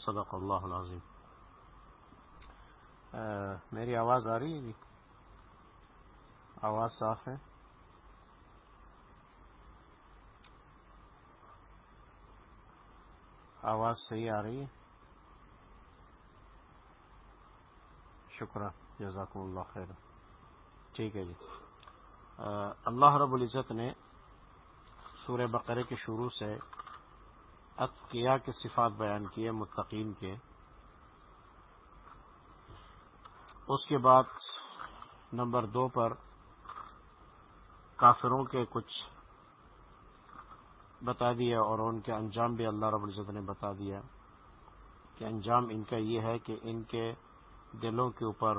صدق اللہ العظیم. میری آواز آ رہی ہے جی؟ آواز صاف ہے؟ آواز صحیح آ رہی ہے؟ شکرہ، جزاکم اللہ خیر. ٹھیک ہے جی. اللہ رب العزت نے سورہ بقرے کے شروع سے اتقیا کے صفات بیان کیے، متقین کے۔ اس کے بعد نمبر دو پر کافروں کے کچھ بتا دیا اور ان کے انجام بھی اللہ رب العزت نے بتا دیا کہ انجام ان کا یہ ہے کہ ان کے دلوں کے اوپر،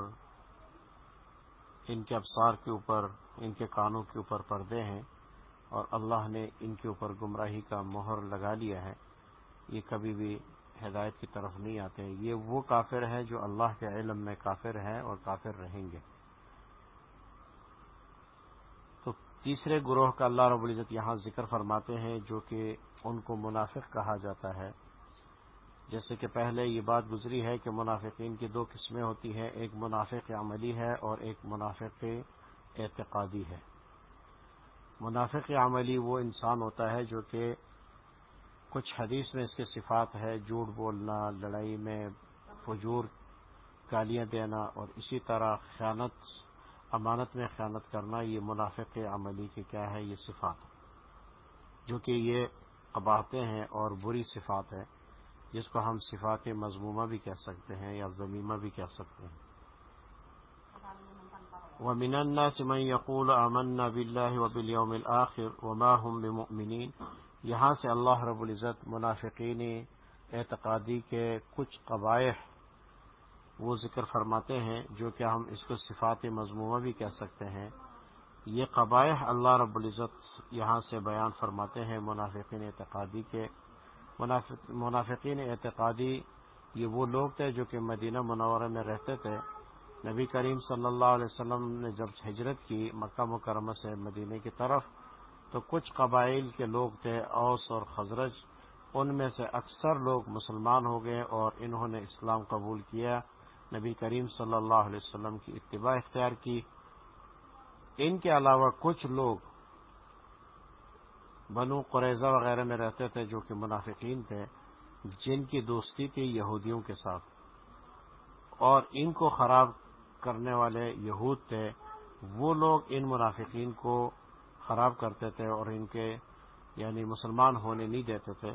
ان کے ابسار کے اوپر، ان کے کانوں کے اوپر پردے ہیں اور اللہ نے ان کے اوپر گمراہی کا مہر لگا لیا ہے۔ یہ کبھی بھی ہدایت کی طرف نہیں آتے یہ وہ کافر ہے جو اللہ کے علم میں کافر ہے اور کافر رہیں گے۔ تو تیسرے گروہ کا اللہ رب العزت یہاں ذکر فرماتے ہیں جو کہ ان کو منافق کہا جاتا ہے۔ جیسے کہ پہلے یہ بات گزری ہے کہ منافقین کی دو قسمیں ہوتی ہیں، ایک منافق عملی ہے اور ایک منافق اعتقادی ہے۔ منافق عملی وہ انسان ہوتا ہے جو کہ کچھ حدیث میں اس کے صفات ہے جھوٹ بولنا، لڑائی میں فجور، گالیاں دینا اور اسی طرح خیانت، امانت میں خیانت کرنا، یہ منافق عملی کی کیا ہے یہ صفات جو کہ یہ قباہتے ہیں اور بری صفات ہے جس کو ہم صفات مضمومہ بھی کہہ سکتے ہیں یا زمیمہ بھی کہہ سکتے ہیں۔ ومن الناس من يقول آمنا بالله وباليوم الآخر وما هم بمؤمنين۔ یہاں سے اللہ رب العزت منافقین اعتقادی کے کچھ قبائح وہ ذکر فرماتے ہیں جو کہ ہم اس کو صفات مضمومہ بھی کہہ سکتے ہیں۔ یہ قبائح اللہ رب العزت یہاں سے بیان فرماتے ہیں منافقین اعتقادی کے۔ منافقین اعتقادی یہ وہ لوگ تھے جو کہ مدینہ منورہ میں رہتے تھے۔ نبی کریم صلی اللہ علیہ وسلم نے جب ہجرت کی مکہ مکرمہ سے مدینہ کی طرف تو کچھ قبائل کے لوگ تھے، اوس اور خزرج، ان میں سے اکثر لوگ مسلمان ہو گئے اور انہوں نے اسلام قبول کیا۔ نبی کریم صلی اللہ علیہ وسلم کی اتباع اختیار کی۔ ان کے علاوہ کچھ لوگ بنو قریضہ وغیرہ میں رہتے تھے جو کہ منافقین تھے، جن کی دوستی تھی یہودیوں کے ساتھ۔ اور ان کو خراب کرنے والے یہود تھے، وہ لوگ ان منافقین کو خراب کرتے تھے اور ان کے یعنی مسلمان ہونے نہیں دیتے تھے،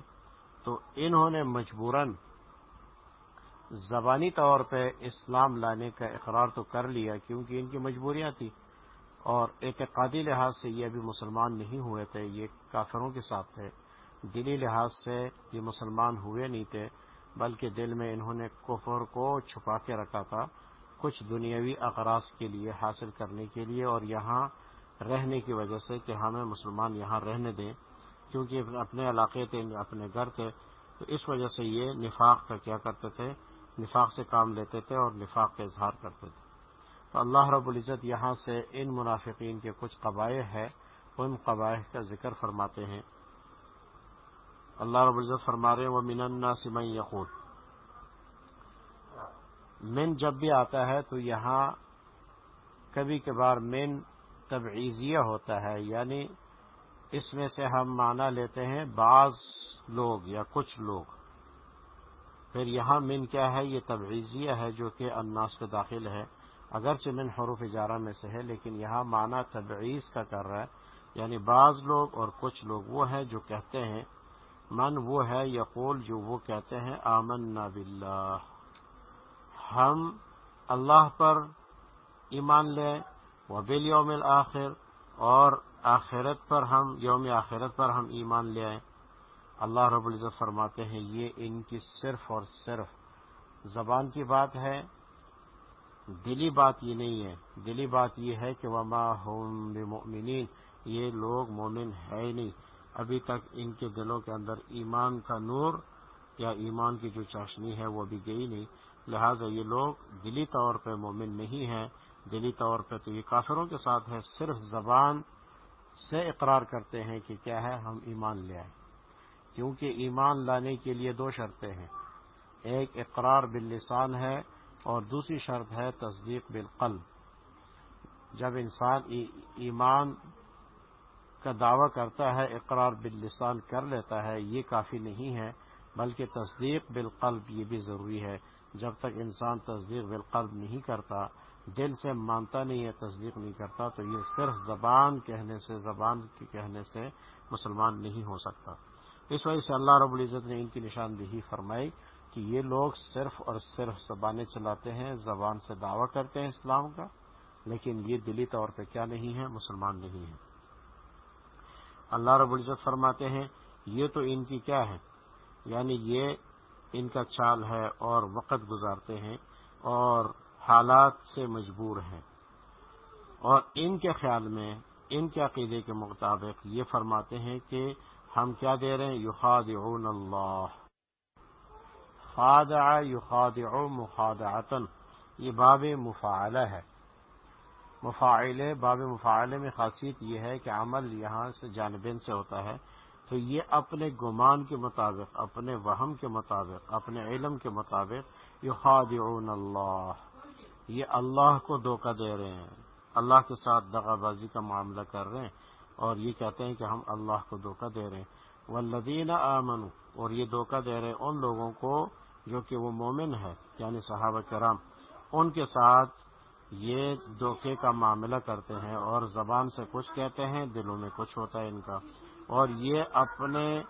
تو انہوں نے مجبوراً زبانی طور پہ اسلام لانے کا اقرار تو کر لیا، کیونکہ ان کی مجبوریاں تھیں۔ اور اعتقادی لحاظ سے یہ ابھی مسلمان نہیں ہوئے تھے، یہ کافروں کے ساتھ تھے۔ دلی لحاظ سے یہ مسلمان ہوئے نہیں تھے، بلکہ دل میں انہوں نے کفر کو چھپا کے رکھا تھا کچھ دنیاوی اقراض کے لیے حاصل کرنے کے لیے۔ اور یہاں رہنے کی وجہ سے کہ ہمیں مسلمان یہاں رہنے دیں، کیونکہ اپنے علاقے تھے، اپنے گھر تھے، تو اس وجہ سے یہ نفاق کا کیا کرتے تھے؟ نفاق سے کام لیتے تھے اور نفاق کا اظہار کرتے تھے۔ تو اللہ رب العزت یہاں سے ان منافقین کے کچھ قبائل ہے ان قبائل کا ذکر فرماتے ہیں۔ اللہ رب العزت فرما رہے وہ من سمئی یقول من جب بھی آتا ہے تو یہاں کبھی کبھار من تبعیضیہ ہوتا ہے یعنی اس میں سے ہم معنی لیتے ہیں بعض لوگ یا کچھ لوگ۔ پھر یہاں من کیا ہے؟ یہ تبعیضیہ ہے جو کہ اناس پہ داخل ہے۔ اگرچہ من حروف اجارہ میں سے ہے، لیکن یہاں معنی تبعیض کا کر رہا ہے۔ یعنی بعض لوگ اور کچھ لوگ، وہ ہیں جو کہتے ہیں، من وہ ہے، یقول جو وہ کہتے ہیں آمن باللہ۔ ہم اللہ پر ایمان لیں وہ بل یوم آخر اور آخرت پر ہم، یوم آخرت پر ہم ایمان لے آئیں۔ اللہ رب العزت فرماتے ہیں، یہ ان کی صرف اور صرف زبان کی بات ہے۔ دلی بات یہ نہیں ہے۔ دلی بات یہ ہے کہ وما ہوم بمؤمنین، یہ لوگ مومن ہے ہی نہیں۔ ابھی تک ان کے دلوں کے اندر ایمان کا نور یا ایمان کی جو چاشنی ہے وہ بھی گئی نہیں۔ لہٰذا یہ لوگ دلی طور پہ مومن نہیں ہیں۔ دلی طور پہ تو یہ کافروں کے ساتھ ہے صرف زبان سے اقرار کرتے ہیں کہ کیا ہے، ہم ایمان لے آئیں کیونکہ ایمان لانے کے لیے دو شرطیں ہیں۔ ایک اقرار باللسان ہے اور دوسری شرط ہے تصدیق بالقلب۔ جب انسان ایمان کا دعوی کرتا ہے، اقرار باللسان کر لیتا ہے، یہ کافی نہیں ہے، بلکہ تصدیق بالقلب یہ بھی ضروری ہے۔ جب تک انسان تصدیق بالقلب نہیں کرتا دل سے مانتا نہیں ہے، تصدیق نہیں کرتا، تو یہ صرف زبان کہنے سے، زبان کے کہنے سے مسلمان نہیں ہو سکتا۔ اس وجہ سے اللہ رب العزت نے ان کی نشاندہی فرمائی کہ یہ لوگ صرف اور صرف زبانیں چلاتے ہیں، زبان سے دعویٰ کرتے ہیں اسلام کا، لیکن یہ دلی طور پہ کیا نہیں ہے، مسلمان نہیں ہے۔ اللہ رب العزت فرماتے ہیں، یہ تو ان کی کیا ہے؟ یعنی یہ ان کا چال ہے اور وقت گزارتے ہیں اور حالات سے مجبور ہیں۔ اور ان کے خیال میں، ان کے عقیدے کے مطابق یہ فرماتے ہیں کہ ہم کیا دے رہے ہیں؟ یخادعون اللہ۔ خادع یخادع مخادعتا۔ یہ باب مفاعلہ ہے۔ مفاعلے، باب مفاعلے میں خاصیت یہ ہے کہ عمل یہاں سے جانبین سے ہوتا ہے۔ تو یہ اپنے گمان کے مطابق، اپنے وہم کے مطابق، اپنے علم کے مطابق یخادعون اللہ۔ یہ اللہ کو دھوکہ دے رہے ہیں۔ اللہ کے ساتھ دغا بازی کا معاملہ کر رہے ہیں اور یہ کہتے ہیں کہ ہم اللہ کو دھوکہ دے رہے ہیں۔ والذین آمنوا، اور یہ دھوکہ دے رہے ہیں ان لوگوں کو جو کہ وہ مومن ہے یعنی صحابہ کرام۔ ان کے ساتھ یہ دھوکے کا معاملہ کرتے ہیں اور زبان سے کچھ کہتے ہیں، دلوں میں کچھ ہوتا ہے ان کا۔ اور یہ اپنے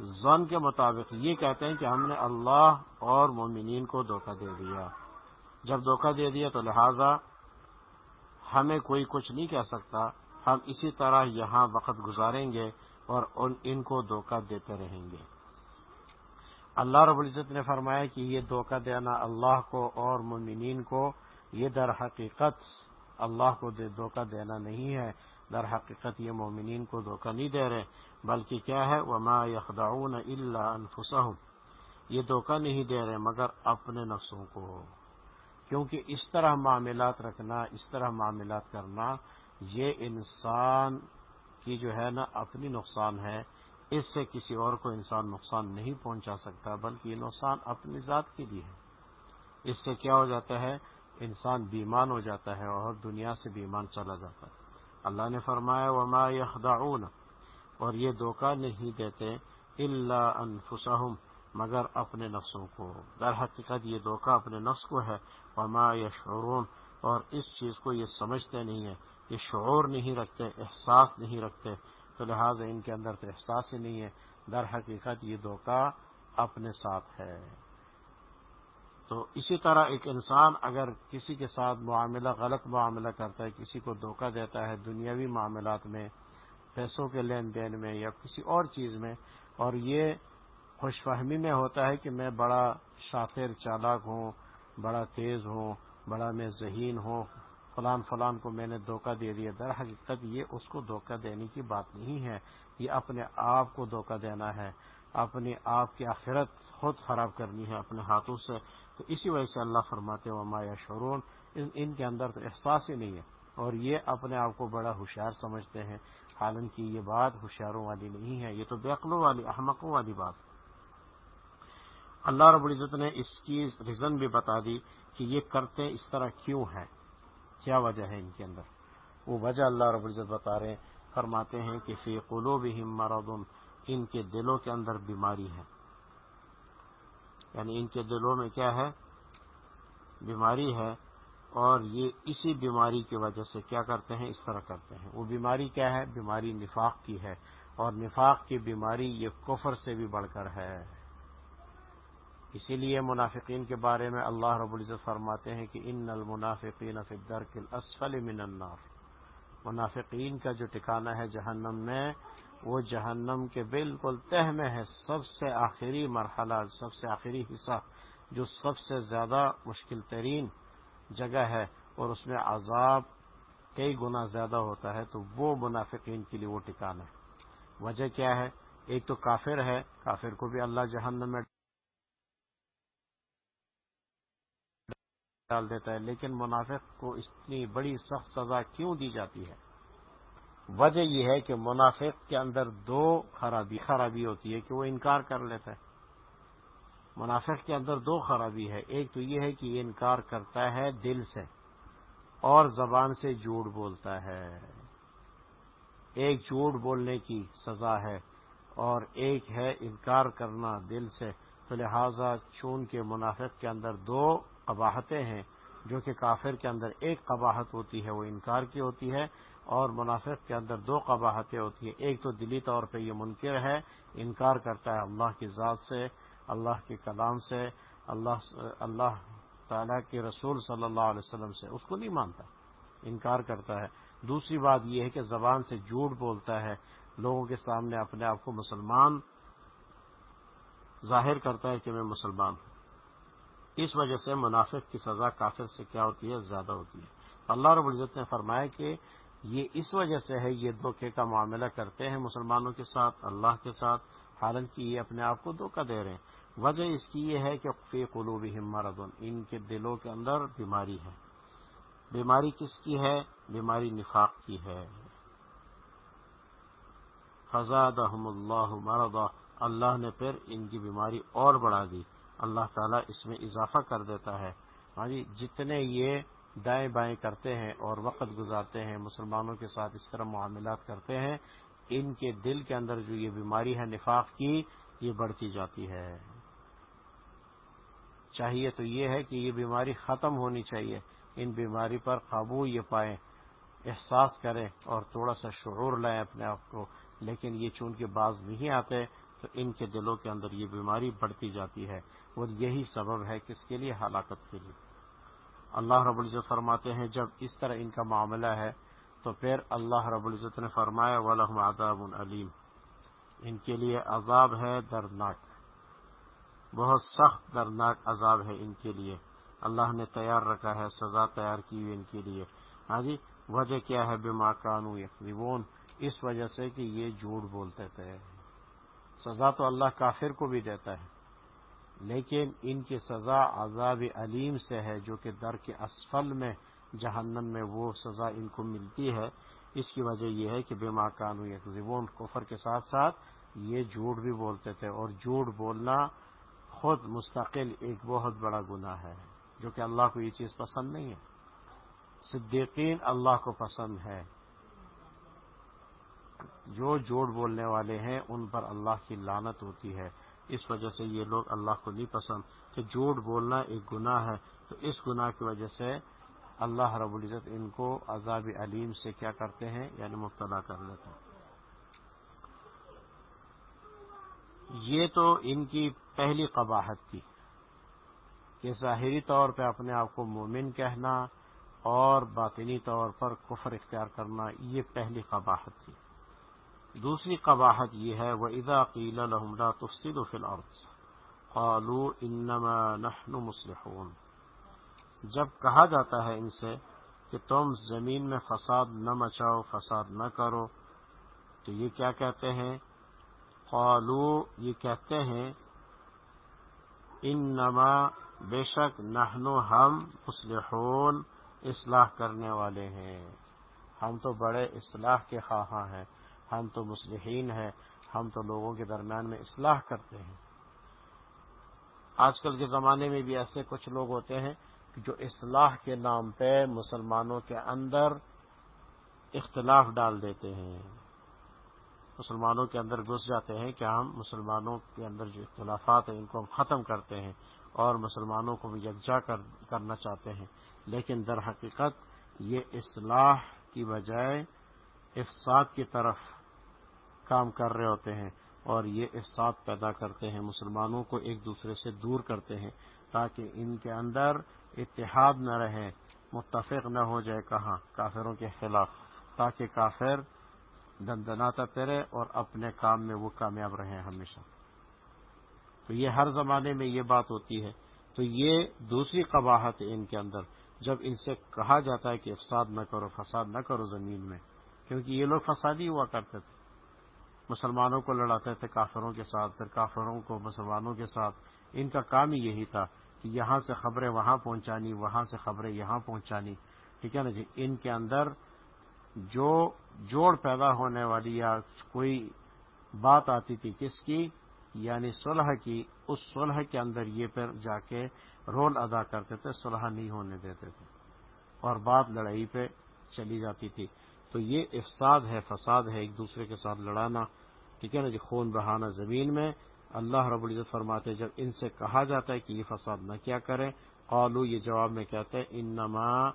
زن کے مطابق یہ کہتے ہیں کہ ہم نے اللہ اور مومنین کو دھوکہ دے دیا۔ جب دھوکہ دے دیا تو لہذا ہمیں کوئی کچھ نہیں کہہ سکتا۔ ہم اسی طرح یہاں وقت گزاریں گے اور ان کو دھوکہ دیتے رہیں گے۔ اللہ رب العزت نے فرمایا کہ یہ دھوکہ دینا اللہ کو اور مومنین کو، یہ در حقیقت اللہ کو دھوکہ دینا نہیں ہے۔ در حقیقت یہ مومنین کو دھوکہ نہیں دے رہے، بلکہ کیا ہے؟ وما يخدعون الا انفسهم یہ دھوکہ نہیں دے رہے مگر اپنے نفسوں کو۔ کیونکہ اس طرح معاملات رکھنا، اس طرح معاملات کرنا، یہ انسان کی جو ہے نا اپنی نقصان ہے، اس سے کسی اور کو انسان نقصان نہیں پہنچا سکتا، بلکہ یہ نقصان اپنی ذات کے لیے ہے۔ اس سے کیا ہو جاتا ہے؟ انسان بیمان ہو جاتا ہے اور دنیا سے بیمان چلا جاتا ہے۔ اللہ نے فرمایا، وما يخدعون۔ اور یہ دھوکہ نہیں دیتے الا انفسهم مگر اپنے نفسوں کو۔ در حقیقت یہ دھوکہ اپنے نفس کو ہے۔ وما یشعرون اور اس چیز کو یہ سمجھتے نہیں ہے یہ شعور نہیں رکھتے، احساس نہیں رکھتے۔ تو لہٰذا ان کے اندر تو احساس ہی نہیں ہے۔ در حقیقت یہ دھوکہ اپنے ساتھ ہے۔ تو اسی طرح ایک انسان اگر کسی کے ساتھ معاملہ، غلط معاملہ کرتا ہے، کسی کو دھوکہ دیتا ہے دنیاوی معاملات میں، پیسوں کے لین دین میں یا کسی اور چیز میں، اور یہ خوش فہمی میں ہوتا ہے کہ میں بڑا شاطر چالاک ہوں، بڑا تیز ہوں، بڑا میں ذہین ہوں، فلان فلان کو میں نے دھوکہ دے دیا۔ در حقیقت یہ اس کو دھوکہ دینے کی بات نہیں ہے۔ یہ اپنے آپ کو دھوکہ دینا ہے۔ اپنے آپ کی آخرت خود خراب کرنی ہے اپنے ہاتھوں سے۔ تو اسی وجہ سے اللہ فرماتے وما یا شرون ان کے اندر تو احساس ہی نہیں ہے۔ اور یہ اپنے آپ کو بڑا ہوشیار سمجھتے ہیں۔ حالانکہ یہ بات ہوشیاروں والی نہیں ہے، یہ تو بیقلوں والی، احمقوں والی بات اللہ رب العزت نے اس کی ریزن بھی بتا دی کہ یہ کرتے اس طرح کیوں ہے کیا وجہ ہے ان کے اندر؟ وہ وجہ اللہ رب العزت بتا رہے فرماتے ہیں کہ فی قلوبہم مرض، ان کے دلوں کے اندر بیماری ہے یعنی ان کے دلوں میں کیا ہے؟ بیماری ہے اور یہ اسی بیماری کی وجہ سے کیا کرتے ہیں؟ اس طرح کرتے ہیں۔ وہ بیماری کیا ہے؟ بیماری نفاق کی ہے۔ اور نفاق کی بیماری یہ کفر سے بھی بڑھ کر ہے۔ اسی لیے منافقین کے بارے میں اللہ رب العزت فرماتے ہیں کہ ان المنافقین فی الدرک الاسفل من النار۔ منافقین کا جو ٹھکانہ ہے جہنم میں، وہ جہنم کے بالکل تہ میں ہے، سب سے آخری مرحلہ، سب سے آخری حصہ، جو سب سے زیادہ مشکل ترین جگہ ہے اور اس میں عذاب کئی گنا زیادہ ہوتا ہے، تو وہ منافقین کے لیے وہ ٹھکانا ہے۔ وجہ کیا ہے؟ ایک تو کافر ہے، کافر کو بھی اللہ جہنم میں ڈال دیتا ہے، لیکن منافق کو اتنی بڑی سخت سزا کیوں دی جاتی ہے؟ وجہ یہ ہے کہ منافق کے اندر دو خرابی خرابی ہوتی ہے کہ وہ انکار کر لیتا ہے۔ منافق کے اندر دو خرابی ہے۔ ایک تو یہ ہے کہ یہ انکار کرتا ہے دل سے اور زبان سے جھوٹ بولتا ہے۔ ایک جھوٹ بولنے کی سزا ہے اور ایک ہے انکار کرنا دل سے۔ تو لہذا چون کے منافق کے اندر دو قباہتیں ہیں، جو کہ کافر کے اندر ایک قباہت ہوتی ہے، وہ انکار کی ہوتی ہے، اور منافق کے اندر دو قباہتیں ہوتی ہیں۔ ایک تو دلی طور پہ یہ منکر ہے، انکار کرتا ہے اللہ کی ذات سے، اللہ کے کلام سے، اللہ اللہ تعالیٰ کے رسول صلی اللہ علیہ وسلم سے۔ اس کو نہیں مانتا، انکار کرتا ہے۔ دوسری بات یہ ہے کہ زبان سے جھوٹ بولتا ہے، لوگوں کے سامنے اپنے آپ کو مسلمان ظاہر کرتا ہے کہ میں مسلمان ہوں۔ اس وجہ سے منافق کی سزا کافر سے کیا ہوتی ہے؟ زیادہ ہوتی ہے۔ اللہ رب العزت نے فرمایا کہ یہ اس وجہ سے ہے، یہ دھوکے کا معاملہ کرتے ہیں مسلمانوں کے ساتھ، اللہ کے ساتھ، حالانکہ یہ اپنے آپ کو دھوکہ دے رہے ہیں۔ وجہ اس کی یہ ہے کہ فی قلوب مرض ان کے دلوں کے اندر بیماری ہے۔ بیماری کس کی ہے؟ بیماری نفاق کی ہے۔ فضاد اللہ مرضا، اللہ نے پھر ان کی بیماری اور بڑھا دی۔ اللہ تعالیٰ اس میں اضافہ کر دیتا ہے۔ ہاں جی جتنے یہ دائیں بائیں کرتے ہیں اور وقت گزارتے ہیں، مسلمانوں کے ساتھ اس طرح معاملات کرتے ہیں، ان کے دل کے اندر جو یہ بیماری ہے، نفاق کی، یہ بڑھتی جاتی ہے۔ چاہیے تو یہ ہے کہ یہ بیماری ختم ہونی چاہیے۔ ان بیماری پر قابو یہ پائیں، احساس کریں اور تھوڑا سا شعور لائیں اپنے آپ کو۔ لیکن یہ چونکہ باز نہیں آتے، تو ان کے دلوں کے اندر یہ بیماری بڑھتی جاتی ہے۔ اور یہی سبب ہے کس کے لیے ہلاکت کے لیے۔ اللہ رب العزت فرماتے ہیں، جب اس طرح ان کا معاملہ ہے، تو پھر اللہ رب العزت نے فرمایا ولحم عذاب علیم ان کے لیے عذاب ہے دردناک۔ بہت سخت دردناک عذاب ہے ان کے لیے۔ اللہ نے تیار رکھا ہے، سزا تیار کی ہوئی ان کے لیے۔ ہاں جی وجہ کیا ہے؟ بے کانو یقین اس وجہ سے کہ یہ جھوٹ بولتے تھے۔ سزا تو اللہ کافر کو بھی دیتا ہے۔ لیکن ان کی سزا عذاب علیم سے ہے جو کہ در کے اسفل میں جہنم میں وہ سزا ان کو ملتی ہے۔ اس کی وجہ یہ ہے کہ بے ماں کانو یکزبون کفر کے ساتھ ساتھ یہ جھوٹ بھی بولتے تھے اور جھوٹ بولنا خود مستقل ایک بہت بڑا گناہ ہے، جو کہ اللہ کو یہ چیز پسند نہیں ہے۔ صدیقین اللہ کو پسند ہے۔ جو جھوٹ بولنے والے ہیں، ان پر اللہ کی لانت ہوتی ہے۔ اس وجہ سے یہ لوگ اللہ کو نہیں پسند کہ جھوٹ بولنا ایک گناہ ہے، تو اس گناہ کی وجہ سے اللہ رب العزت ان کو عذاب علیم سے کیا کرتے ہیں؟ یعنی مبتلا کر لیتے ہیں۔ یہ تو ان کی پہلی قباحت تھی کہ ظاہری طور پہ اپنے آپ کو مومن کہنا اور باطنی طور پر کفر اختیار کرنا، یہ پہلی قباحت تھی۔ دوسری قباحت یہ ہے وہ ادا قیل الحملہ تفصیل و فلعت قالو انما نحن مسلحون جب کہا جاتا ہے ان سے کہ تم زمین میں فساد نہ مچاؤ، فساد نہ کرو، تو یہ کیا کہتے ہیں؟ قالو یہ کہتے ہیں انما بے شک نحنو ہم مسلحون اصلاح کرنے والے ہیں۔ ہم تو بڑے اصلاح کے خواہاں ہیں۔ ہم تو مسلحین ہیں، ہم تو لوگوں کے درمیان میں اصلاح کرتے ہیں۔ آج کل کے زمانے میں بھی ایسے کچھ لوگ ہوتے ہیں جو اصلاح کے نام پہ مسلمانوں کے اندر اختلاف ڈال دیتے ہیں۔ مسلمانوں کے اندر گھس جاتے ہیں کہ ہم مسلمانوں کے اندر جو اختلافات ہیں ان کو ہم ختم کرتے ہیں اور مسلمانوں کو بھی یکجا کرنا چاہتے ہیں۔ لیکن در حقیقت یہ اصلاح کی بجائے افساد کی طرف کام کر رہے ہوتے ہیں اور یہ افساد پیدا کرتے ہیں، مسلمانوں کو ایک دوسرے سے دور کرتے ہیں تاکہ ان کے اندر اتحاد نہ رہے، متفق نہ ہو جائے کہاں، کافروں کے خلاف، تاکہ کافر دندناتا پھرے اور اپنے کام میں وہ کامیاب رہے ہمیشہ۔ تو یہ ہر زمانے میں یہ بات ہوتی ہے۔ تو یہ دوسری قباحت ہے ان کے اندر، جب ان سے کہا جاتا ہے کہ افساد نہ کرو، فساد نہ کرو زمین میں، کیونکہ یہ لوگ فسادی ہوا کرتے تھے۔ مسلمانوں کو لڑاتے تھے، کافروں کے ساتھ، پھر کافروں کو مسلمانوں کے ساتھ۔ ان کا کام ہی یہی تھا کہ یہاں سے خبریں وہاں پہنچانی، وہاں سے خبریں یہاں پہنچانی۔ ٹھیک ہے نا جی؟ ان کے اندر جو جوڑ پیدا ہونے والی یا کوئی بات آتی تھی کس کی؟ یعنی صلح کی۔ اس صلح کے اندر یہ پھر جا کے رول ادا کرتے تھے، صلح نہیں ہونے دیتے تھے اور بات لڑائی پہ چلی جاتی تھی۔ تو یہ افساد ہے، فساد ہے، ایک دوسرے کے ساتھ لڑانا۔ ٹھیک ہے نا جی خون بہانا زمین میں اللہ رب العزت فرماتے جب ان سے کہا جاتا ہے کہ یہ فساد نہ کیا کریں قالو یہ جواب میں کہتے ہیں، انما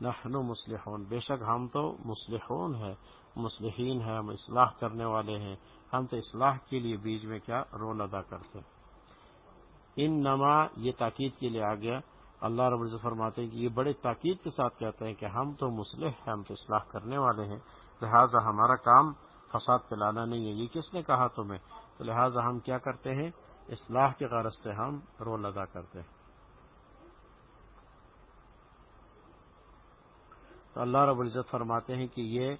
نحن مسلحون بے شک ہم تو مسلحون ہے مسلحین ہیں، ہم اصلاح کرنے والے ہیں۔ ہم تو اصلاح کے لیے بیچ میں کیا رول ادا کرتے ہیں۔ ان نما یہ تاکید کے لیے آ گیا۔ اللہ رب العزت فرماتے ہیں کہ یہ بڑے تاکید کے ساتھ کہتے ہیں کہ ہم تو مسلح ہیں، ہم تو اصلاح کرنے والے ہیں، لہٰذا ہمارا کام فساد پلانا نہیں ہے۔ یہ کس نے کہا تمہیں؟ تو لہٰذا ہم کیا کرتے ہیں؟ اصلاح کے غرض سے ہم رول ادا کرتے ہیں۔ تو اللہ رب العزت فرماتے ہیں کہ یہ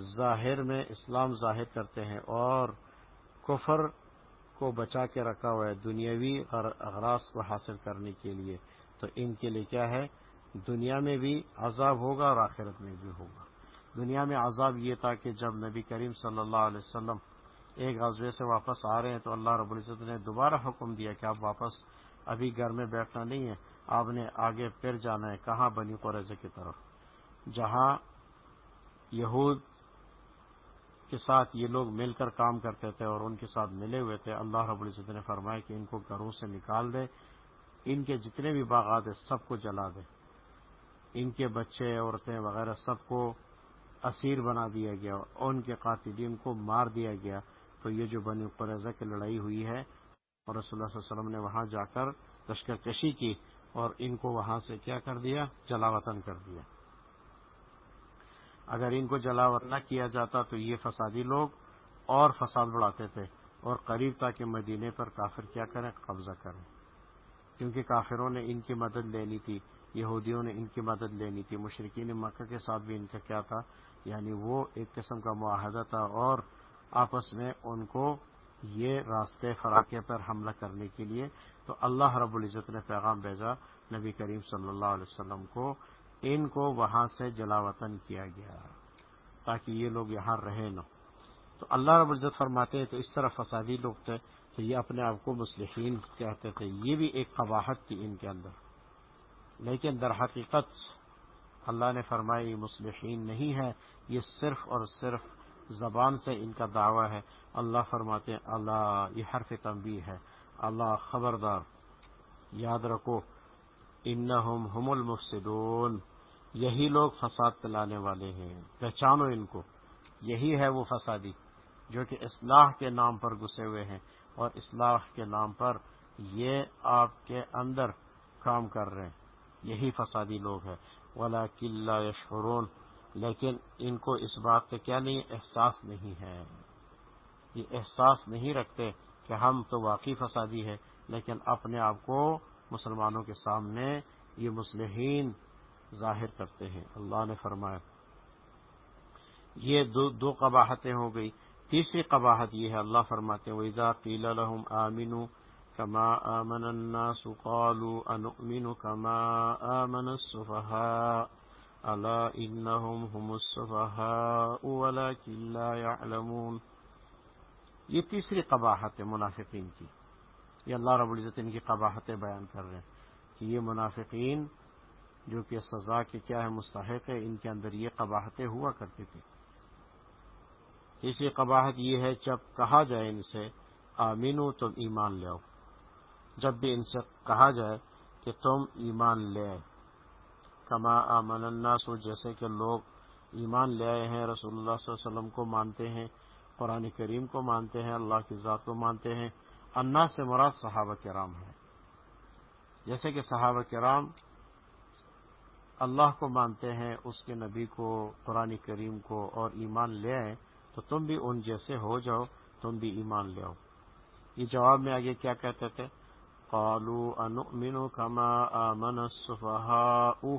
ظاہر میں اسلام ظاہر کرتے ہیں اور کفر کو بچا کے رکھا ہوا ہے دنیاوی اغراض کو حاصل کرنے کے لیے۔ تو ان کے لیے کیا ہے؟ دنیا میں بھی عذاب ہوگا اور آخرت میں بھی ہوگا۔ دنیا میں عذاب یہ تھا کہ جب نبی کریم صلی اللہ علیہ وسلم ایک غزبے سے واپس آ رہے ہیں تو اللہ رب العزت نے دوبارہ حکم دیا کہ آپ واپس ابھی گھر میں بیٹھنا نہیں ہے، آپ نے آگے پھر جانا ہے، کہاں بنی قرضے کی طرف؟ جہاں یہود کے ساتھ یہ لوگ مل کر کام کرتے تھے اور ان کے ساتھ ملے ہوئے تھے، اللہ رب العزت نے فرمایا کہ ان کو گھروں سے نکال دے، ان کے جتنے بھی باغات ہیں سب کو جلا دے۔ ان کے بچے، عورتیں وغیرہ سب کو اسیر بنا دیا گیا اور ان کے قاتلین کو مار دیا گیا۔ تو یہ جو بنی قرضہ کی لڑائی ہوئی ہے، اور رسول اللہ صلی اللہ علیہ وسلم نے وہاں جا کر لشکر کشی کی اور ان کو وہاں سے کیا کر دیا؟ جلا وطن کر دیا۔ اگر ان کو جلا وطن نہ کیا جاتا تو یہ فسادی لوگ اور فساد بڑھاتے تھے اور قریب تاکہ مدینے پر کافر کیا کریں، قبضہ کریں۔ کیونکہ کافروں نے ان کی مدد لینی تھی۔ یہودیوں نے ان کی مدد لینی تھی مشرقین مکہ کے ساتھ بھی ان کا کیا تھا؟ یعنی وہ ایک قسم کا معاہدہ تھا اور آپس میں ان کو یہ راستے فراقے پر حملہ کرنے کے لیے تو اللہ رب العزت نے پیغام بھیجا، نبی کریم صلی اللہ علیہ وسلم کو، ان کو وہاں سے جلا وطن کیا گیا تاکہ یہ لوگ یہاں رہے نہ۔ تو اللہ رب العزت فرماتے ہیں تو اس طرح فسادی لوگ تھے تو یہ اپنے آپ کو مسلحین کہتے تھے، یہ بھی ایک قباحت تھی ان کے اندر۔ لیکن در حقیقت اللہ نے فرمائی مسلحین نہیں ہے یہ صرف اور صرف زبان سے ان کا دعویٰ ہے۔ اللہ فرماتے ہیں، اللہ، یہ حرف تنبی ہے۔ اللہ خبردار، یاد رکھو ان ہم المفسدون، یہی لوگ فساد پلانے والے ہیں۔ پہچانو ان کو۔ یہی ہے وہ فسادی جو کہ اصلاح کے نام پر گھسے ہوئے ہیں۔ اور اصلاح کے نام پر یہ آپ کے اندر کام کر رہے ہیں۔ یہی فسادی لوگ ہیں۔ ولا قلعہ یشورون لیکن ان کو اس بات کا کیا نہیں، احساس نہیں ہے۔ یہ احساس نہیں رکھتے کہ ہم تو واقعی فسادی ہے لیکن اپنے آپ کو مسلمانوں کے سامنے یہ مسلحین ظاہر کرتے ہیں۔ اللہ نے فرمایا، یہ دو دو قباحتیں ہو گئی۔ تیسری قباحت یہ ہے، اللہ فرماتے ہیں ویزا قیل الحم آمین كما آمن الناس قالوا أنؤمن كما آمن السفهاء ألا إنهم هم السفهاء ولكن لا يعلمون یہ تیسری قباحت ہے منافقین کی۔ یہ اللہ رب العزت ان کی قباحتیں بیان کر رہے ہیں کہ یہ منافقین جو کہ سزا کے کیا ہے مستحق ہے ان کے اندر یہ قباحتیں ہوا کرتی تھی تیسری قباحت یہ ہے، جب کہا جائے ان سے آمینو تم ایمان لے جب بھی ان سے کہا جائے کہ تم ایمان لے کما امن الناس، جیسے کہ لوگ ایمان لے آئے ہیں، رسول اللہ صلی اللہ علیہ وسلم کو مانتے ہیں، قرآن کریم کو مانتے ہیں، اللہ کی ذات کو مانتے ہیں۔ انا سے مراد صحابہ کرام ہے جیسے کہ صحابہ کرام اللہ کو مانتے ہیں، اس کے نبی کو، قرآن کریم کو اور ایمان لے آئے، تو تم بھی ان جیسے ہو جاؤ، تم بھی ایمان لے آؤ۔ یہ جواب میں آگے کیا کہتے تھے؟ قالوا انؤمن كما آمن السفهاء؟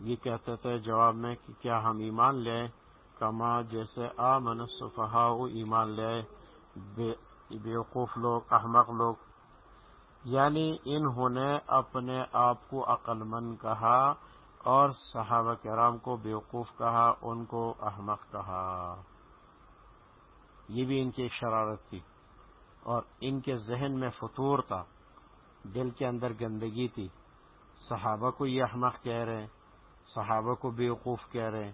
یہ کہتے تھے، جواب میں کہ کیا ہم ایمان لیں کما جیسے آمن السفهاء، ایمان لے بیوقوف لوگ، احمق لوگ۔ یعنی انہوں نے اپنے آپ کو عقل مند کہا اور صحابہ کرام کو بیوقوف کہا، ان کو احمق کہا۔ یہ بھی ان کی ایک شرارت تھی۔ اور ان کے ذہن میں فطور تھا، دل کے اندر گندگی تھی۔ صحابہ کو یہ احمق کہہ رہے ہیں، صحابہ کو بیوقوف کہہ رہے ہیں،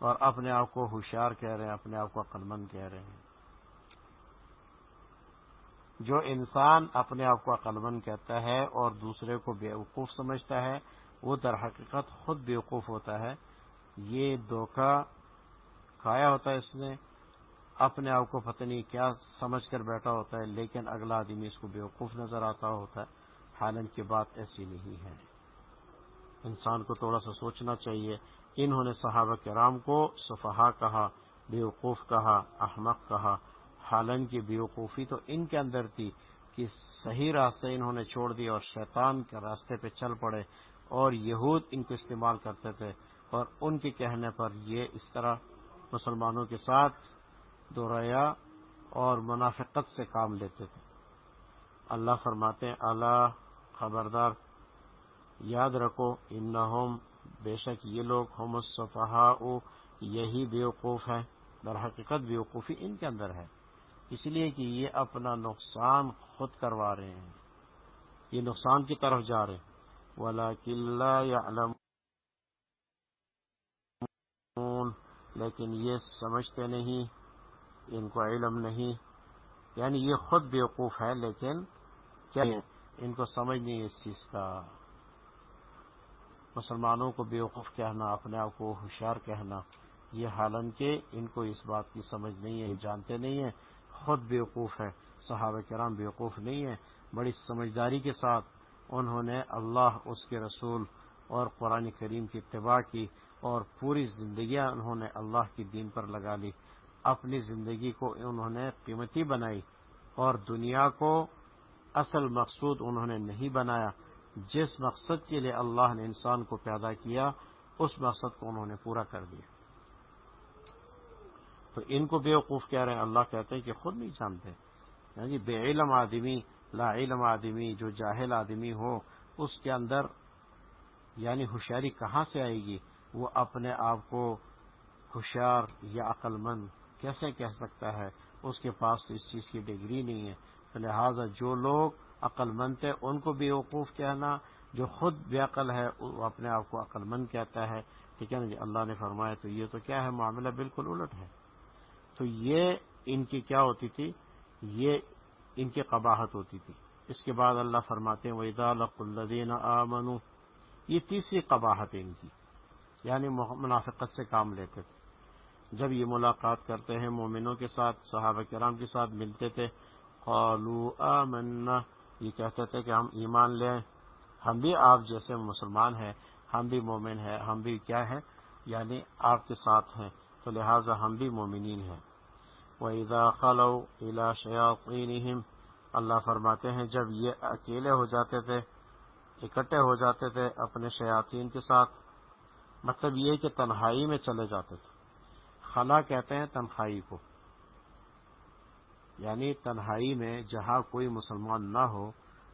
اور اپنے آپ کو ہوشیار کہہ رہے ہیں، اپنے آپ کو عقلمند کہہ رہے ہیں۔ جو انسان اپنے آپ کو عقلمند کہتا ہے اور دوسرے کو بیوقوف سمجھتا ہے، وہ در حقیقت خود بیوقوف ہوتا ہے۔ یہ دھوکہ کھایا ہوتا ہے اس نے اپنے آپ کو پتہ نہیں کیا سمجھ کر بیٹھا ہوتا ہے، لیکن اگلا آدمی اس کو بیوقوف نظر آتا ہوتا ہے۔ حالانکہ کی بات ایسی نہیں ہے۔ انسان کو تھوڑا سا سوچنا چاہیے۔ انہوں نے صحابہ کرام کو صفحہ کہا، بیوقوف کہا، احمق کہا۔ حالانکہ بیوقوفی تو ان کے اندر تھی کہ صحیح راستے انہوں نے چھوڑ دیا اور شیطان کے راستے پہ چل پڑے اور یہود ان کو استعمال کرتے تھے۔ اور ان کے کہنے پر یہ اس طرح مسلمانوں کے ساتھ دوریا اور منافقت سے کام لیتے تھے۔ اللہ فرماتے ہیں اللہ خبردار، یاد رکھو ان بے شک یہ لوگ ہوم الصفحاء یہی بیوقوف ہے در حقیقت بیوقوفی ان کے اندر ہے۔ اس لیے کہ یہ اپنا نقصان خود کروا رہے ہیں۔ یہ نقصان کی طرف جا رہے ہیں۔ ولا قلعہ یا لیکن یہ سمجھتے نہیں۔ ان کو علم نہیں۔ یعنی یہ خود بیوقوف ہے لیکن کیا ان کو سمجھ نہیں اس چیز کا۔ مسلمانوں کو بیوقوف کہنا اپنے آپ کو ہوشیار کہنا یہ حالانکہ ان کو اس بات کی سمجھ نہیں ہے جانتے نہیں ہیں۔ خود بیوقوف ہے صحابہ کرام بیوقوف نہیں ہے بڑی سمجھداری کے ساتھ انہوں نے اللہ اس کے رسول اور قرآن کریم کی اتباع کی اور پوری زندگیاں انہوں نے اللہ کی دین پر لگا لی۔ اپنی زندگی کو انہوں نے قیمتی بنائی اور دنیا کو اصل مقصود انہوں نے نہیں بنایا۔ جس مقصد کے لیے اللہ نے انسان کو پیدا کیا، اس مقصد کو انہوں نے پورا کر دیا۔ تو ان کو بے وقوف کہہ رہے ہیں، اللہ کہتے ہیں کہ خود نہیں جانتے۔ یعنی بے علم آدمی، لا علم آدمی، جو جاہل آدمی ہو، اس کے اندر یعنی ہوشیاری کہاں سے آئے گی؟ وہ اپنے آپ کو ہوشیار یا عقل مند کیسے کہہ سکتا ہے؟ اس کے پاس تو اس چیز کی ڈگری نہیں ہے۔ تو لہٰذا جو لوگ عقل مند تھے، ان کو بھی وقوف کہنا، جو خود بے عقل ہے، وہ اپنے آپ کو عقل مند کہتا ہے۔ ٹھیک ہے نا جی؟ اللہ نے فرمایا، تو یہ تو کیا ہے؟ معاملہ بالکل الٹ ہے۔ تو یہ ان کی کیا ہوتی تھی؟ یہ ان کی قباحت ہوتی تھی۔ اس کے بعد اللہ فرماتے ہیں ویدا الدین آمن یہ تیسری قباحت ان کی۔ یعنی منافقت سے کام لیتے تھے۔ جب یہ ملاقات کرتے ہیں مومنوں کے ساتھ، صحابہ کرام کے ساتھ ملتے تھے، قالوا آمنا۔ یہ کہتے تھے کہ ہم ایمان لیں ہم بھی آپ جیسے مسلمان ہیں، ہم بھی مومن ہیں، ہم بھی کیا ہیں؟ یعنی آپ کے ساتھ ہیں۔ تو لہٰذا ہم بھی مومنین ہیں۔ وَإِذَا خَلَوْا إِلَى شَيَاطِينِهِمْ۔ اللہ فرماتے ہیں، جب یہ اکیلے ہو جاتے تھے، اکٹھے ہو جاتے تھے اپنے شیاطین کے ساتھ مطلب یہ کہ تنہائی میں چلے جاتے تھے۔ خلا کہتے ہیں تنہائی کو۔ یعنی تنہائی میں جہاں کوئی مسلمان نہ ہو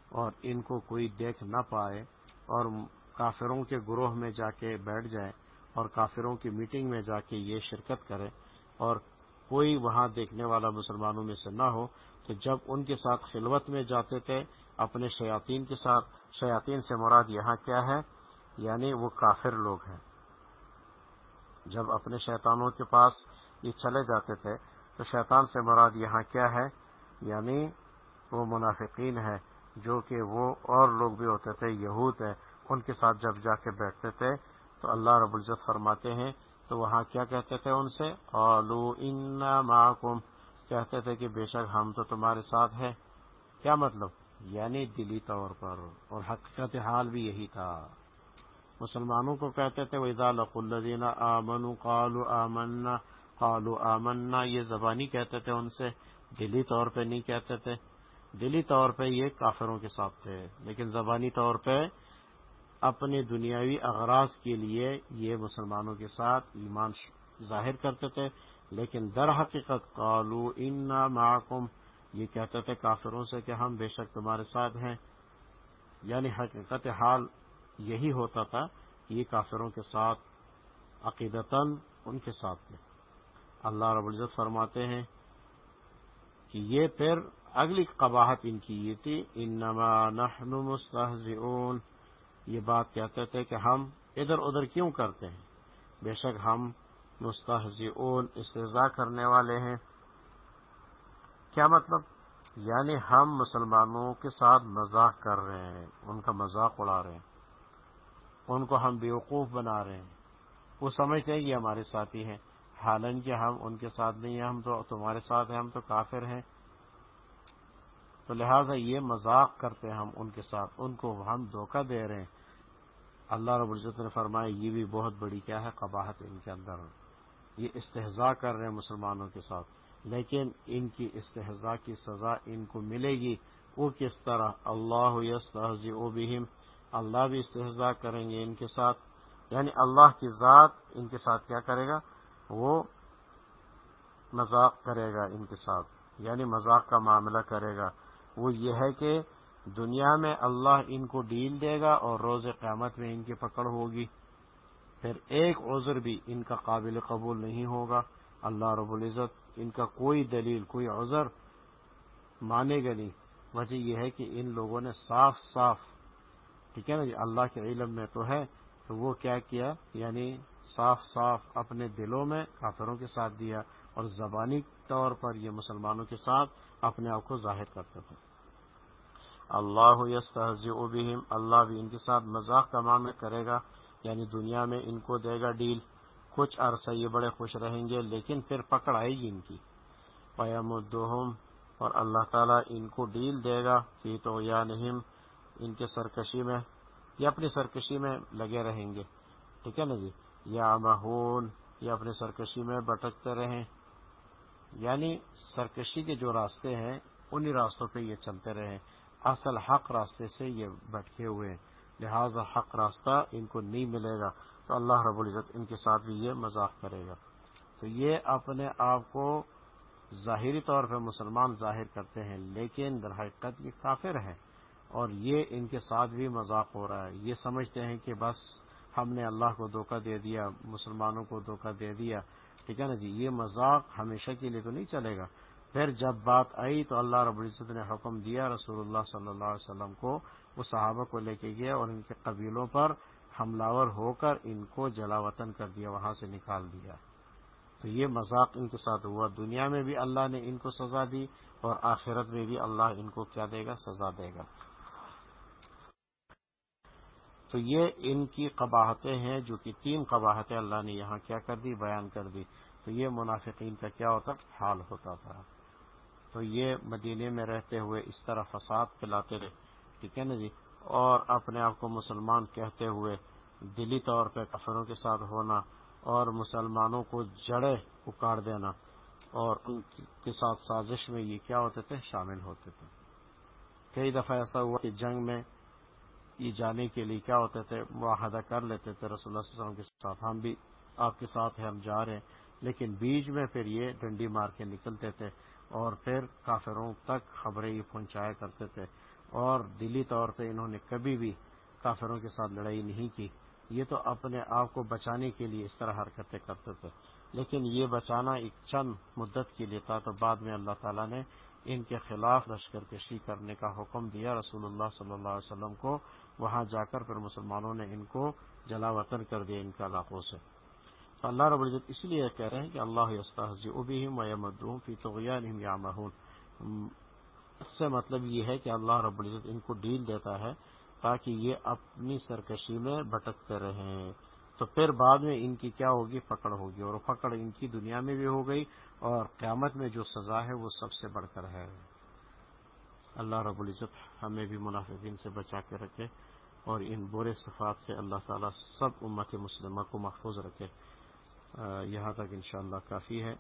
اور ان کو کوئی دیکھ نہ پائے اور کافروں کے گروہ میں جا کے بیٹھ جائے اور کافروں کی میٹنگ میں جا کے یہ شرکت کرے اور کوئی وہاں دیکھنے والا مسلمانوں میں سے نہ ہو، تو جب ان کے ساتھ خلوت میں جاتے تھے، اپنے شیاطین کے ساتھ، شیاطین سے مراد یہاں کیا ہے؟ یعنی وہ کافر لوگ ہیں۔ جب اپنے شیطانوں کے پاس یہ چلے جاتے تھے، تو شیطان سے مراد یہاں کیا ہے؟ یعنی وہ منافقین ہے جو کہ وہ اور لوگ بھی ہوتے تھے، یہود ہے ان کے ساتھ جب جا کے بیٹھتے تھے، تو اللہ رب العزت فرماتے ہیں، تو وہاں کیا کہتے تھے ان سے؟ قالو ان معکم، کہتے تھے کہ بے شک ہم تو تمہارے ساتھ ہیں۔ کیا مطلب؟ یعنی دلی طور پر، اور حقیقت حال بھی یہی تھا۔ مسلمانوں کو کہتے تھے ویزا الدین آمن قالو آمنا قالو آمنا۔ یہ زبانی کہتے تھے ان سے، دلی طور پہ نہیں کہتے تھے۔ دلی طور پہ یہ کافروں کے ساتھ تھے، لیکن زبانی طور پہ اپنے دنیاوی اغراض کے لیے یہ مسلمانوں کے ساتھ ایمان ظاہر کرتے تھے۔ لیکن در حقیقت قالو انا معکم یہ کہتے تھے کافروں سے کہ ہم بے شک تمہارے ساتھ ہیں۔ یعنی حقیقت حال یہی ہوتا تھا یہ کافروں کے ساتھ، عقیدتاً ان کے ساتھ میں۔ اللہ رب العزت فرماتے ہیں کہ یہ پھر اگلی قباحت ان کی یہ تھی، انما نحن مستحزئون یہ بات کہتے تھے کہ ہم ادھر ادھر کیوں کرتے ہیں؟ بے شک ہم مستحزئون استضاء کرنے والے ہیں۔ کیا مطلب؟ یعنی ہم مسلمانوں کے ساتھ مذاق کر رہے ہیں، ان کا مذاق اڑا رہے ہیں۔ ان کو ہم بیوقوف بنا رہے ہیں۔ وہ سمجھتے ہیں یہ ہمارے ساتھی ہیں۔ حالانکہ ہم ان کے ساتھ نہیں ہیں، ہم تو تمہارے ساتھ ہیں، ہم تو کافر ہیں۔ تو لہذا یہ مذاق کرتے ہیں ہم ان کے ساتھ۔ ان کو ہم دھوکہ دے رہے ہیں۔ اللہ رب العزت نے فرمایا، یہ بھی بہت بڑی کیا ہے، قباحت ان کے اندر۔ یہ استحضاء کر رہے ہیں مسلمانوں کے ساتھ۔ لیکن ان کی استحضاء کی سزا ان کو ملے گی۔ وہ کس طرح؟ اللہ بہم۔ اللہ بھی استحضاء کریں گے ان کے ساتھ یعنی اللہ کی ذات ان کے ساتھ کیا کرے گا؟ وہ مذاق کرے گا ان کے ساتھ یعنی مذاق کا معاملہ کرے گا۔ وہ یہ ہے کہ دنیا میں اللہ ان کو ڈیل دے گا اور روز قیامت میں ان کی پکڑ ہوگی۔ پھر ایک عذر بھی ان کا قابل قبول نہیں ہوگا۔ اللہ رب العزت ان کا کوئی دلیل، کوئی عذر مانے گا نہیں۔ وجہ یہ ہے کہ ان لوگوں نے صاف صاف ٹھیک ہے نا جی اللہ کے علم میں تو ہے، تو وہ کیا کیا؟ یعنی صاف صاف اپنے دلوں میں کافروں کے ساتھ دیا اور زبانی طور پر یہ مسلمانوں کے ساتھ اپنے آپ کو ظاہر کرتے تھے۔ اللہ بہم، اللہ بھی ان کے ساتھ مذاق کا معاملہ کرے گا یعنی دنیا میں ان کو دے گا ڈیل۔ کچھ عرصہ یہ بڑے خوش رہیں گے، لیکن پھر پکڑ آئے گی ان کی۔ قیم الدہم اور اللہ تعالیٰ ان کو ڈیل دے گا فی تو یا نہیں ان کے سرکشی میں یا اپنی سرکشی میں لگے رہیں گے۔ ٹھیک ہے نا جی؟ یا مہون یا اپنی سرکشی میں بٹکتے رہیں۔ یعنی سرکشی کے جو راستے ہیں، انہی راستوں پہ یہ چلتے رہیں۔ اصل حق راستے سے یہ بٹکے ہوئے لہذا حق راستہ ان کو نہیں ملے گا۔ تو اللہ رب العزت ان کے ساتھ بھی یہ مذاق کرے گا۔ تو یہ اپنے آپ کو ظاہری طور پہ مسلمان ظاہر کرتے ہیں، لیکن در حقیقت یہ کافر ہے اور یہ ان کے ساتھ بھی مذاق ہو رہا ہے۔ یہ سمجھتے ہیں کہ بس ہم نے اللہ کو دھوکہ دے دیا، مسلمانوں کو دھوکہ دے دیا۔ ٹھیک ہے نا جی؟ یہ مذاق ہمیشہ کے لیے تو نہیں چلے گا۔ پھر جب بات آئی تو اللہ رب العزت نے حکم دیا، رسول اللہ صلی اللہ علیہ وسلم کو، وہ صحابہ کو لے کے گیا اور ان کے قبیلوں پر حملہ ہو کر ان کو جلا وطن کر دیا، وہاں سے نکال دیا۔ تو یہ مذاق ان کے ساتھ ہوا۔ دنیا میں بھی اللہ نے ان کو سزا دی اور آخرت میں بھی اللہ ان کو کیا دے گا؟ سزا دے گا۔ تو یہ ان کی قباہتیں ہیں جو کہ تین قباہتیں اللہ نے یہاں کیا کر دی، بیان کر دی۔ تو یہ منافقین کا کیا ہوتا؟ حال ہوتا تھا۔ تو یہ مدینے میں رہتے ہوئے اس طرح فساد پھیلاتے رہے، ٹھیک ہے نا جی؟ اور اپنے آپ کو مسلمان کہتے ہوئے دلی طور پہ کفروں کے ساتھ ہونا اور مسلمانوں کو جڑے اکاڑ دینا اور ان کے ساتھ سازش میں یہ کیا ہوتے تھے؟ شامل ہوتے تھے۔ کئی دفعہ ایسا ہوا کہ جنگ میں یہ جانے کے لیے کیا ہوتے تھے، معاہدہ کر لیتے تھے رسول اللہ صلی اللہ علیہ وسلم کے ساتھ۔ ہم بھی آپ کے ساتھ ہیں، ہم جا رہے ہیں۔ لیکن بیچ میں پھر یہ ڈنڈی مار کے نکلتے تھے اور پھر کافروں تک خبریں یہ پہنچایا کرتے تھے۔ اور دلی طور پہ انہوں نے کبھی بھی کافروں کے ساتھ لڑائی نہیں کی۔ یہ تو اپنے آپ کو بچانے کے لیے اس طرح حرکتیں کرتے تھے۔ لیکن یہ بچانا ایک چند مدت کے لیے تھا تو بعد میں اللہ تعالیٰ نے ان کے خلاف لشکر کشی کرنے کا حکم دیا۔ رسول اللہ صلی اللہ علیہ وسلم کو وہاں جا کر پھر مسلمانوں نے ان کو جلا وطن کر دیا ان کے علاقوں سے۔ تو اللہ رب العزت اس لیے کہہ رہے ہیں کہ اللہ استحضی ابیم و مدوم فی تو یا اس سے مطلب یہ ہے کہ اللہ رب العزت ان کو ڈیل دیتا ہے تاکہ یہ اپنی سرکشی میں بھٹکتے رہیں۔ تو پھر بعد میں ان کی کیا ہوگی؟ پکڑ ہوگی اور پکڑ ان کی دنیا میں بھی ہو گئی اور قیامت میں جو سزا ہے وہ سب سے بڑھ کر ہے۔ اللہ رب العزت ہمیں بھی منافقین سے بچا کے رکھے اور ان برے صفات سے اللہ تعالیٰ سب امت مسلمہ کو محفوظ رکھے۔ یہاں تک انشاءاللہ کافی ہے۔